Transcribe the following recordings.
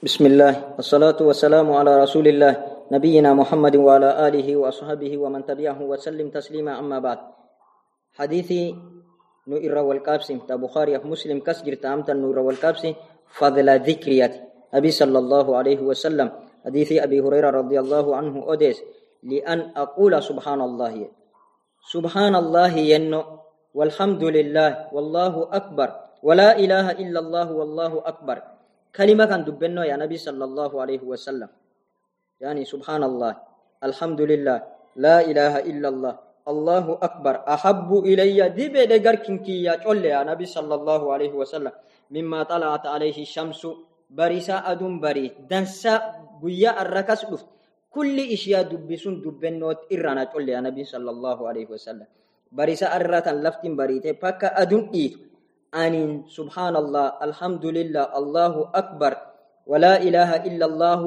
بسم الله الصلاة والسلام على رسول الله نبينا محمد وعلى آله وأصحابه ومن تبعه وسلم تسليما أما بعد حديثي نؤر والكابس تا بخاري مسلم كسجر تامتا نؤر والكابس فضل ذكريات أبي صلى الله عليه وسلم حديث أبي هريرة رضي الله عنه أديس لأن أقول سبحان الله سبحان الله ينو والحمد لله والله أكبر ولا إله إلا الله والله أكبر كلمة كان دبنو يا نبي صلى الله عليه وسلم. يعني سبحان الله الحمد لله لا إله إلا الله الله أكبر أحب إلي دبي دقر كنكي يا يا نبي صلى الله عليه وسلم. مما طلعت عليه الشمس بريسا أدم بري دنسا بيا الركس دف كل إشياء دبسون دبنوت إرانا يا نبي صلى الله عليه وسلم. بريسا أرتا لفتن بريتي بكا أدم إيتو أن سبحان الله الحمد لله الله أكبر. ولا إله إلا الله.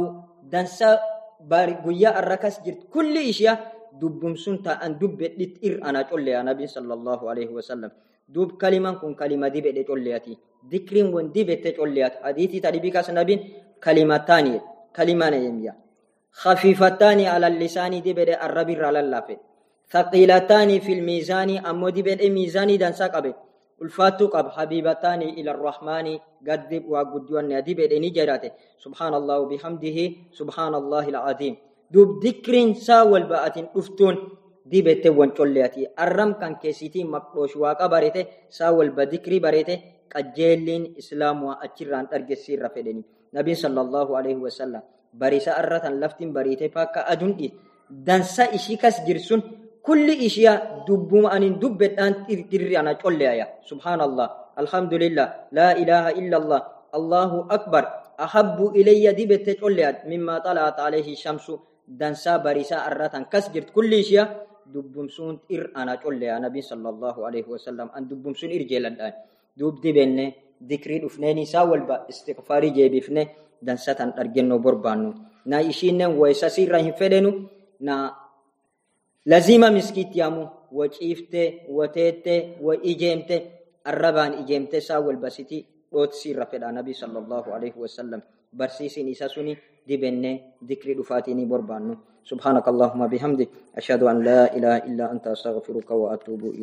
دنسا بارقيا الركس جرت كل إشياء دبم سنتا أن دب لتئر أنا تقول نبي صلى الله عليه وسلم. دوب كلمة كن كلمة دي بيت تقولياتي ذكرين ون دي بيت تقوليات حديثي تربي كاس نبي كلمتان كلمة يميا خفيفتان على اللسان دي بيت الربي على اللافي. ثقيلتان في الميزان. أمو دي بيت ميزاني دنسا قبل ulfaattuu qab habiibataani ila arrahmaani gaddi waa guddiwanne adii bedheni jedhate subhaan allahu bihamdihi subhaan allahi alcaziim duub dikriin saa walba atin dhuftuun dibette wan colleati arram kan keessitii maqdhoosh waaqa barete saa walba dikrii barete qajjeelliin islaamuwa achirraan dhargessiirra fedheni nabiin sala allahu alaihi wasallam barisa arratan laftin bariite pakka adun dhiit dansa ishii kas jirsun كل إشياء دبوم أن دبت أن تري أنا قل يا. سبحان الله الحمد لله لا إله إلا الله. الله أكبر. أحب إلي دبت قل مما طلعت عليه الشمس. دنسا بريسا أرتان كسجرت كل إشياء. دبوم سون إر أنا قل يا نبي صلى الله عليه وسلم. أن دبوم سون إرجل الآن دوب دبنة. ذكري دفناني ساول با استغفاري جيبي فنه. دنسا تن أرجنو بربانو نا إشينن ويساسير رهن فدنو نا wa ciifte wa teette wa ijeemte arrabaan ijeemte saa wal basiti dhootisiirra fedha nabi sallallahu alaihi wasallam barsiisin isa suni dibenne dikri dhufaatini borbaannu سبحانك اللهم بحمدك أشهد أن لا إله إلا أنت أستغفرك وأتوب إليك